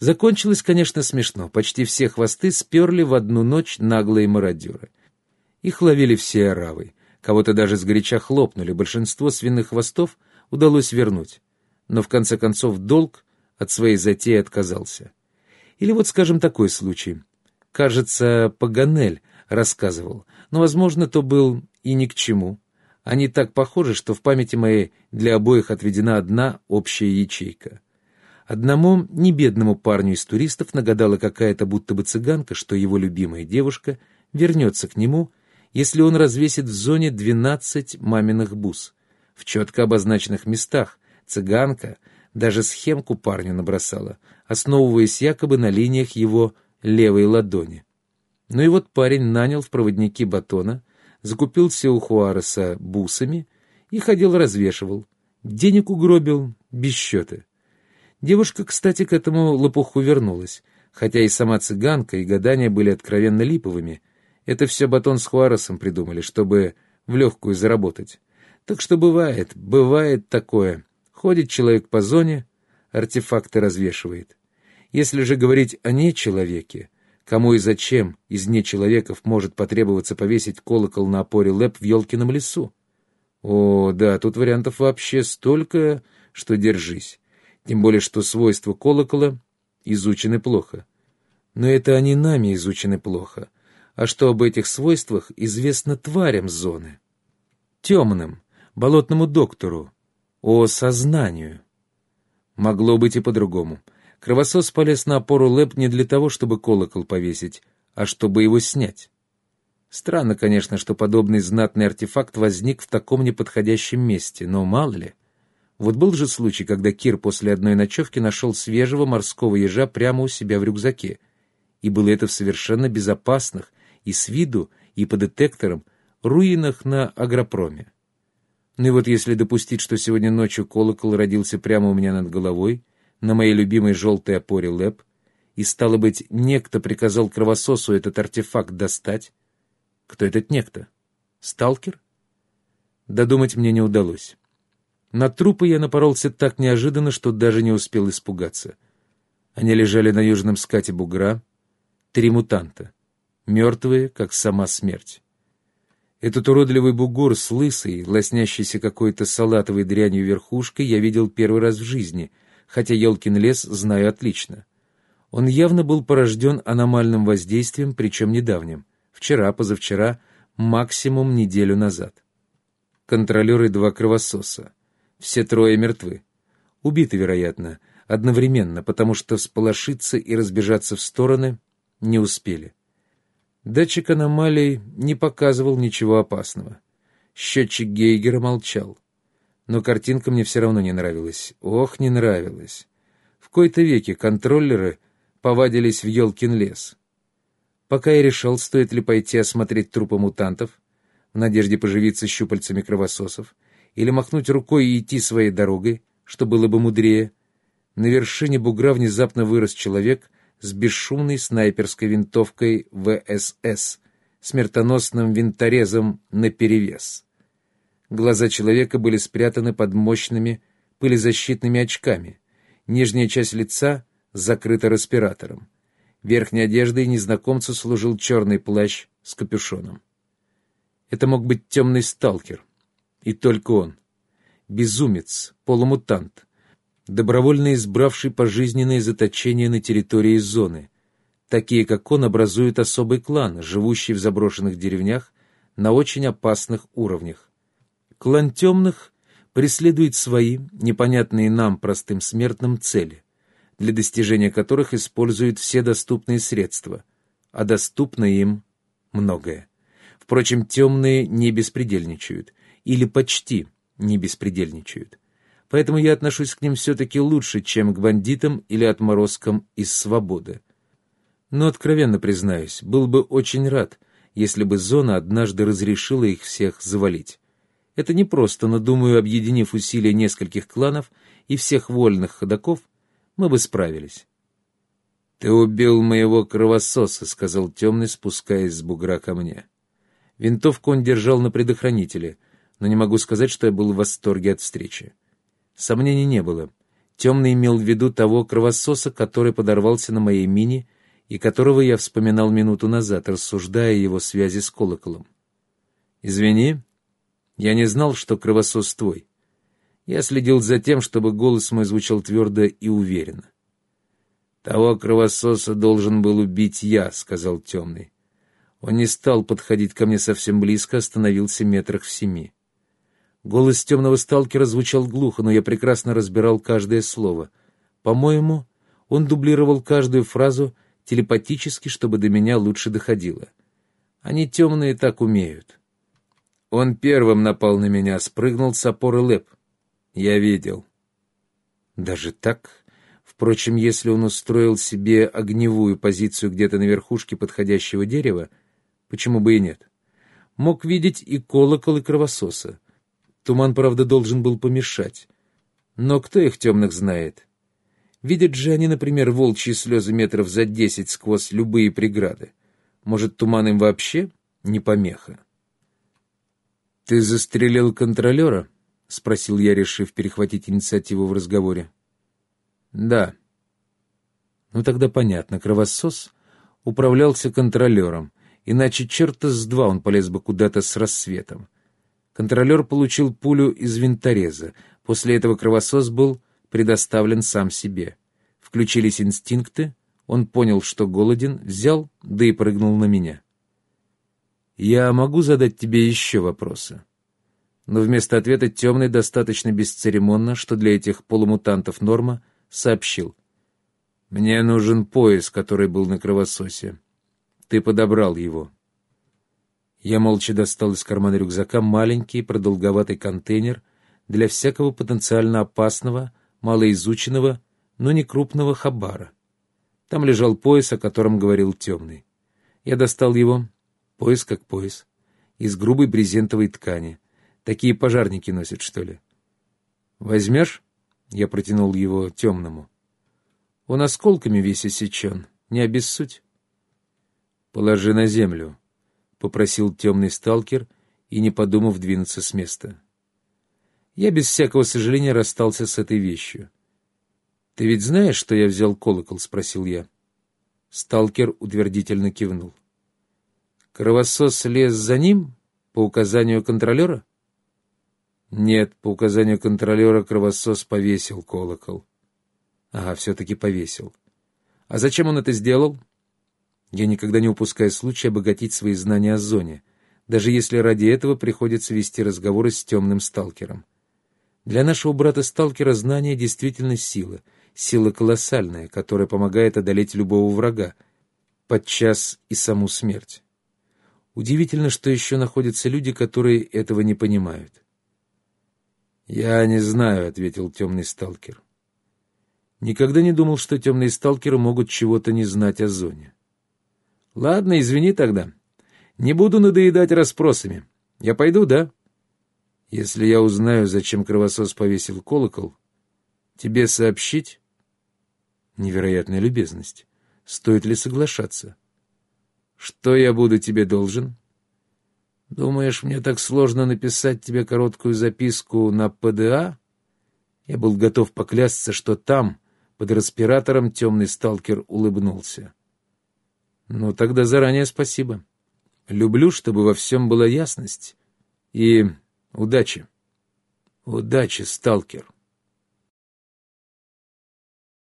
Закончилось, конечно, смешно. Почти все хвосты сперли в одну ночь наглые мародеры. Их ловили все оравой. Кого-то даже сгоряча хлопнули. Большинство свиных хвостов удалось вернуть. Но в конце концов долг от своей затеи отказался. Или вот, скажем, такой случай. Кажется, Паганель рассказывал, но, возможно, то был и ни к чему. Они так похожи, что в памяти моей для обоих отведена одна общая ячейка. Одному небедному парню из туристов нагадала какая-то будто бы цыганка, что его любимая девушка вернется к нему, если он развесит в зоне двенадцать маминых бус. В четко обозначенных местах цыганка даже схемку парню набросала, основываясь якобы на линиях его левой ладони. Ну и вот парень нанял в проводники батона, закупился у Хуареса бусами и ходил развешивал. Денег угробил без счета. Девушка, кстати, к этому лопуху вернулась, хотя и сама цыганка, и гадания были откровенно липовыми. Это все батон с Хуаресом придумали, чтобы в легкую заработать. Так что бывает, бывает такое. Ходит человек по зоне, артефакты развешивает. Если же говорить о нечеловеке, Кому и зачем из нечеловеков может потребоваться повесить колокол на опоре лэп в елкином лесу? О, да, тут вариантов вообще столько, что держись. Тем более, что свойства колокола изучены плохо. Но это они нами изучены плохо. А что об этих свойствах известно тварям зоны? Темным, болотному доктору, о сознанию. Могло быть и по-другому. Кровосос полез на опору лэп не для того, чтобы колокол повесить, а чтобы его снять. Странно, конечно, что подобный знатный артефакт возник в таком неподходящем месте, но мало ли. Вот был же случай, когда Кир после одной ночевки нашел свежего морского ежа прямо у себя в рюкзаке. И было это в совершенно безопасных, и с виду, и по детекторам, руинах на агропроме. Ну и вот если допустить, что сегодня ночью колокол родился прямо у меня над головой, на моей любимой желтой опоре лэп, и, стало быть, некто приказал кровососу этот артефакт достать. Кто этот некто? Сталкер? Додумать мне не удалось. На трупы я напоролся так неожиданно, что даже не успел испугаться. Они лежали на южном скате бугра. Три мутанта. Мертвые, как сама смерть. Этот уродливый бугор с лысой, лоснящейся какой-то салатовой дрянью верхушкой я видел первый раз в жизни — хотя Елкин лес знаю отлично. Он явно был порожден аномальным воздействием, причем недавним. Вчера, позавчера, максимум неделю назад. Контролеры два кровососа. Все трое мертвы. Убиты, вероятно, одновременно, потому что всполошиться и разбежаться в стороны не успели. Датчик аномалий не показывал ничего опасного. Счетчик Гейгера молчал но картинка мне все равно не нравилась. Ох, не нравилась. В кои-то веки контроллеры повадились в елкин лес. Пока я решал, стоит ли пойти осмотреть трупы мутантов, в надежде поживиться щупальцами кровососов, или махнуть рукой и идти своей дорогой, что было бы мудрее, на вершине бугра внезапно вырос человек с бесшумной снайперской винтовкой ВСС, смертоносным винторезом наперевес. Глаза человека были спрятаны под мощными пылезащитными очками. Нижняя часть лица закрыта респиратором. Верхней одеждой незнакомцу служил черный плащ с капюшоном. Это мог быть темный сталкер. И только он. Безумец, полумутант, добровольно избравший пожизненное заточение на территории зоны. Такие, как он, образуют особый клан, живущий в заброшенных деревнях на очень опасных уровнях. Клан темных преследует свои, непонятные нам, простым смертным, цели, для достижения которых используют все доступные средства, а доступно им многое. Впрочем, темные не беспредельничают, или почти не беспредельничают. Поэтому я отношусь к ним все-таки лучше, чем к бандитам или отморозкам из свободы. Но, откровенно признаюсь, был бы очень рад, если бы зона однажды разрешила их всех завалить. Это не просто, но, думаю, объединив усилия нескольких кланов и всех вольных ходаков, мы бы справились. — Ты убил моего кровососа, — сказал темный, спускаясь с бугра ко мне. Винтовку он держал на предохранителе, но не могу сказать, что я был в восторге от встречи. Сомнений не было. Темный имел в виду того кровососа, который подорвался на моей мине и которого я вспоминал минуту назад, рассуждая его связи с колоколом. «Извини, я не знал, что кровосос твой. Я следил за тем, чтобы голос мой звучал твердо и уверенно. «Того кровососа должен был убить я», — сказал темный. Он не стал подходить ко мне совсем близко, остановился метрах в семи. Голос темного сталкера звучал глухо, но я прекрасно разбирал каждое слово. По-моему, он дублировал каждую фразу телепатически, чтобы до меня лучше доходило. Они темные так умеют. Он первым напал на меня, спрыгнул с опоры лэп. Я видел. Даже так? Впрочем, если он устроил себе огневую позицию где-то на верхушке подходящего дерева, почему бы и нет? Мог видеть и колокол, и кровососа. Туман, правда, должен был помешать. Но кто их темных знает? Видят же они, например, волчьи слезы метров за десять сквозь любые преграды. Может, туман им вообще не помеха? «Ты застрелил контролера?» — спросил я, решив перехватить инициативу в разговоре. «Да». «Ну тогда понятно. Кровосос управлялся контролером, иначе черта с два он полез бы куда-то с рассветом. Контролер получил пулю из винтореза. После этого кровосос был предоставлен сам себе. Включились инстинкты, он понял, что голоден, взял, да и прыгнул на меня. «Я могу задать тебе еще вопросы?» Но вместо ответа темный достаточно бесцеремонно, что для этих полумутантов норма, сообщил. «Мне нужен пояс, который был на кровососе. Ты подобрал его». Я молча достал из кармана рюкзака маленький продолговатый контейнер для всякого потенциально опасного, малоизученного, но не крупного хабара. Там лежал пояс, о котором говорил темный. Я достал его, пояс как пояс, из грубой брезентовой ткани. Такие пожарники носят, что ли? «Возьмешь?» — я протянул его темному. «Он осколками весь осечен, не обессудь». «Положи на землю», — попросил темный сталкер и, не подумав, двинуться с места. Я без всякого сожаления расстался с этой вещью. «Ты ведь знаешь, что я взял колокол?» — спросил я. Сталкер утвердительно кивнул. «Кровосос лез за ним по указанию контролера?» «Нет, по указанию контролера кровосос повесил колокол». «Ага, все-таки повесил. А зачем он это сделал?» Я никогда не упускаю случая обогатить свои знания о зоне, даже если ради этого приходится вести разговоры с темным сталкером. Для нашего брата-сталкера знание действительно сила, сила колоссальная, которая помогает одолеть любого врага, подчас и саму смерть. Удивительно, что еще находятся люди, которые этого не понимают. «Я не знаю», — ответил темный сталкер. Никогда не думал, что темные сталкеры могут чего-то не знать о зоне. Ладно, извини тогда. Не буду надоедать расспросами. Я пойду, да? Если я узнаю, зачем кровосос повесил колокол, тебе сообщить? Невероятная любезность. Стоит ли соглашаться? Что я буду тебе должен? Думаешь, мне так сложно написать тебе короткую записку на ПДА? Я был готов поклясться, что там, под респиратором, темный сталкер улыбнулся. Ну, тогда заранее спасибо. Люблю, чтобы во всем была ясность. И удачи. Удачи, сталкер.